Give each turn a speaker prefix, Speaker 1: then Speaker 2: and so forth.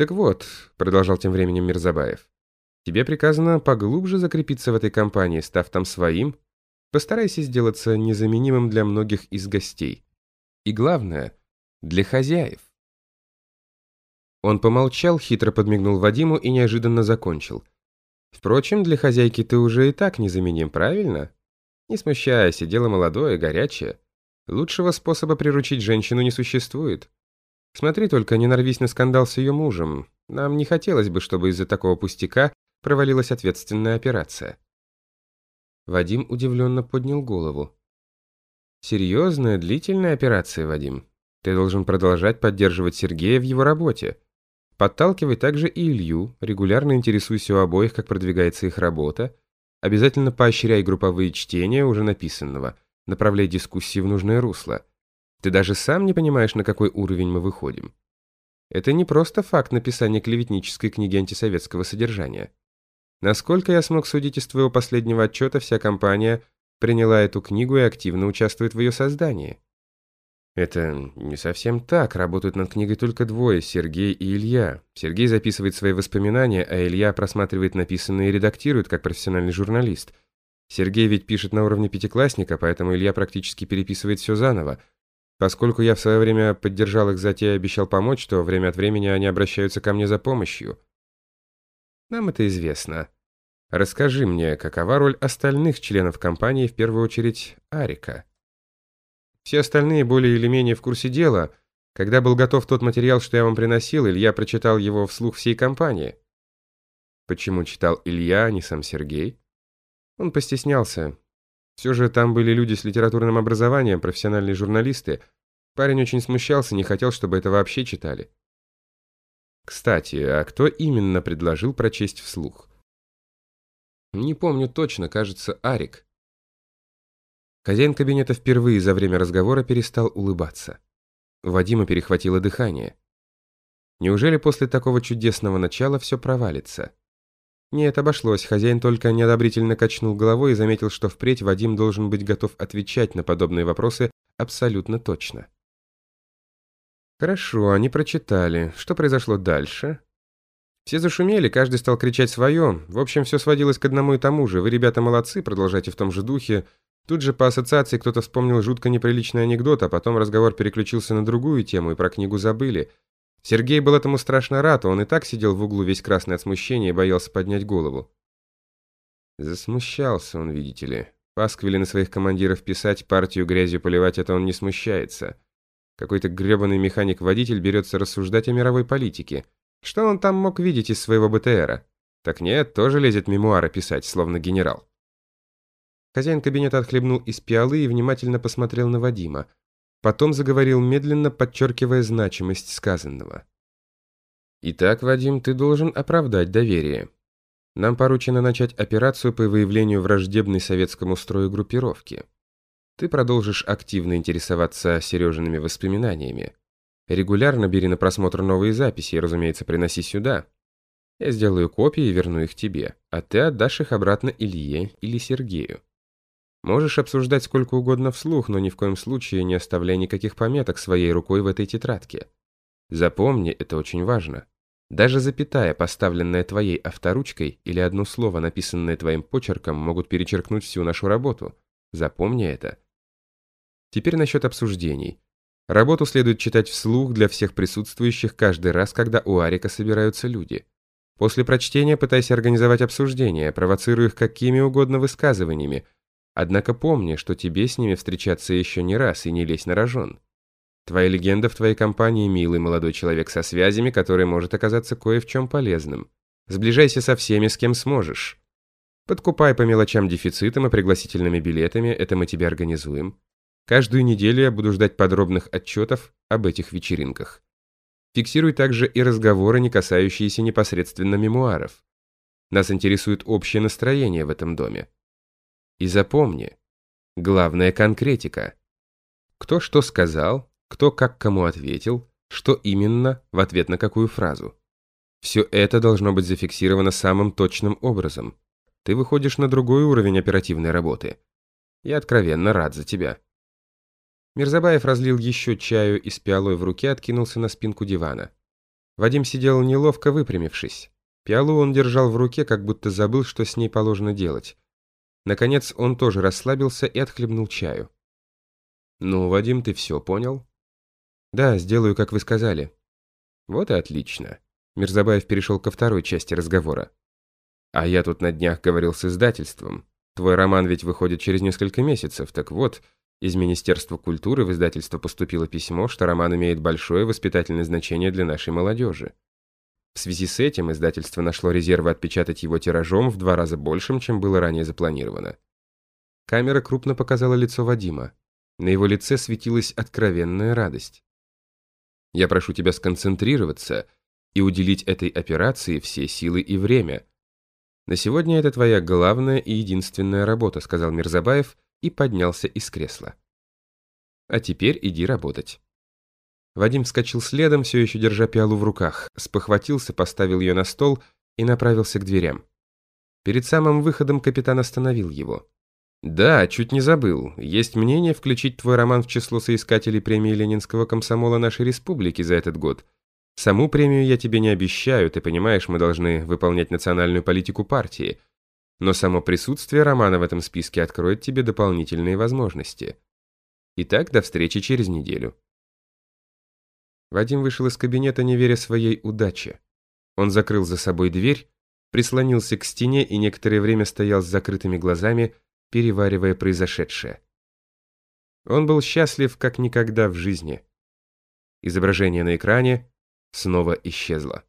Speaker 1: «Так вот», — продолжал тем временем Мирзабаев, «тебе приказано поглубже закрепиться в этой компании, став там своим. Постарайся сделаться незаменимым для многих из гостей. И главное, для хозяев». Он помолчал, хитро подмигнул Вадиму и неожиданно закончил. «Впрочем, для хозяйки ты уже и так незаменим, правильно? Не смущайся, дело молодое, горячее. Лучшего способа приручить женщину не существует. Смотри только, не нарвись на скандал с ее мужем. Нам не хотелось бы, чтобы из-за такого пустяка провалилась ответственная операция». Вадим удивленно поднял голову. «Серьезная, длительная операция, Вадим. Ты должен продолжать поддерживать Сергея в его работе. Подталкивай также и Илью, регулярно интересуйся у обоих, как продвигается их работа. Обязательно поощряй групповые чтения уже написанного, направляй дискуссии в нужное русло. Ты даже сам не понимаешь, на какой уровень мы выходим. Это не просто факт написания клеветнической книги антисоветского содержания. Насколько я смог судить из твоего последнего отчета, вся компания приняла эту книгу и активно участвует в ее создании. Это не совсем так. Работают над книгой только двое, Сергей и Илья. Сергей записывает свои воспоминания, а Илья просматривает написанное и редактирует, как профессиональный журналист. Сергей ведь пишет на уровне пятиклассника, поэтому Илья практически переписывает все заново. Поскольку я в свое время поддержал их затею и обещал помочь, то время от времени они обращаются ко мне за помощью. Нам это известно. Расскажи мне, какова роль остальных членов компании, в первую очередь Арика? Все остальные более или менее в курсе дела. Когда был готов тот материал, что я вам приносил, Илья прочитал его вслух всей компании. Почему читал Илья, а не сам Сергей? Он постеснялся. Все же там были люди с литературным образованием, профессиональные журналисты. Парень очень смущался, не хотел, чтобы это вообще читали. Кстати, а кто именно предложил прочесть вслух? Не помню точно, кажется, Арик. Хозяин кабинета впервые за время разговора перестал улыбаться. Вадима перехватило дыхание. Неужели после такого чудесного начала все провалится? Нет, обошлось. Хозяин только неодобрительно качнул головой и заметил, что впредь Вадим должен быть готов отвечать на подобные вопросы абсолютно точно. Хорошо, они прочитали. Что произошло дальше? Все зашумели, каждый стал кричать свое. В общем, все сводилось к одному и тому же. Вы, ребята, молодцы, продолжайте в том же духе. Тут же по ассоциации кто-то вспомнил жутко неприличный анекдот, а потом разговор переключился на другую тему, и про книгу забыли. Сергей был этому страшно рад, он и так сидел в углу весь красный от смущения и боялся поднять голову. Засмущался он, видите ли. Пасквили на своих командиров писать, партию грязью поливать, это он не смущается. Какой-то гребаный механик-водитель берется рассуждать о мировой политике. Что он там мог видеть из своего БТРа? Так нет, тоже лезет мемуары писать, словно генерал. Хозяин кабинета отхлебнул из пиалы и внимательно посмотрел на Вадима. Потом заговорил медленно, подчеркивая значимость сказанного. «Итак, Вадим, ты должен оправдать доверие. Нам поручено начать операцию по выявлению враждебной советскому строю группировки. Ты продолжишь активно интересоваться Сережиными воспоминаниями. Регулярно бери на просмотр новые записи и, разумеется, приноси сюда. Я сделаю копии и верну их тебе, а ты отдашь их обратно Илье или Сергею. Можешь обсуждать сколько угодно вслух, но ни в коем случае не оставляй никаких пометок своей рукой в этой тетрадке. Запомни, это очень важно. Даже запятая, поставленная твоей авторучкой, или одно слово, написанное твоим почерком, могут перечеркнуть всю нашу работу. Запомни это. Теперь насчет обсуждений. Работу следует читать вслух для всех присутствующих каждый раз, когда у Арика собираются люди. После прочтения пытайся организовать обсуждения, провоцируя их какими угодно высказываниями, Однако помни, что тебе с ними встречаться еще не раз и не лезь на рожон. Твоя легенда в твоей компании милый молодой человек со связями, который может оказаться кое в чем полезным. Сближайся со всеми, с кем сможешь. Подкупай по мелочам дефицитом и пригласительными билетами, это мы тебе организуем. Каждую неделю я буду ждать подробных отчетов об этих вечеринках. Фиксируй также и разговоры, не касающиеся непосредственно мемуаров. Нас интересует общее настроение в этом доме. И запомни, главная конкретика. Кто что сказал, кто как кому ответил, что именно в ответ на какую фразу. Все это должно быть зафиксировано самым точным образом. Ты выходишь на другой уровень оперативной работы. Я откровенно рад за тебя. Мирзабаев разлил еще чаю из пиалой в руке, откинулся на спинку дивана. Вадим сидел неловко выпрямившись. Пиалу он держал в руке, как будто забыл, что с ней положено делать. Наконец он тоже расслабился и отхлебнул чаю. «Ну, Вадим, ты все понял?» «Да, сделаю, как вы сказали». «Вот и отлично». Мирзабаев перешел ко второй части разговора. «А я тут на днях говорил с издательством. Твой роман ведь выходит через несколько месяцев, так вот, из Министерства культуры в издательство поступило письмо, что роман имеет большое воспитательное значение для нашей молодежи. В связи с этим издательство нашло резервы отпечатать его тиражом в два раза большим, чем было ранее запланировано. Камера крупно показала лицо Вадима. На его лице светилась откровенная радость. «Я прошу тебя сконцентрироваться и уделить этой операции все силы и время. На сегодня это твоя главная и единственная работа», сказал Мирзабаев и поднялся из кресла. «А теперь иди работать». Вадим вскочил следом, все еще держа пиалу в руках, спохватился, поставил ее на стол и направился к дверям. Перед самым выходом капитан остановил его. «Да, чуть не забыл. Есть мнение включить твой роман в число соискателей премии Ленинского комсомола нашей республики за этот год. Саму премию я тебе не обещаю, ты понимаешь, мы должны выполнять национальную политику партии. Но само присутствие романа в этом списке откроет тебе дополнительные возможности. Итак, до встречи через неделю». Вадим вышел из кабинета, не веря своей удаче. Он закрыл за собой дверь, прислонился к стене и некоторое время стоял с закрытыми глазами, переваривая произошедшее. Он был счастлив как никогда в жизни. Изображение на экране снова исчезло.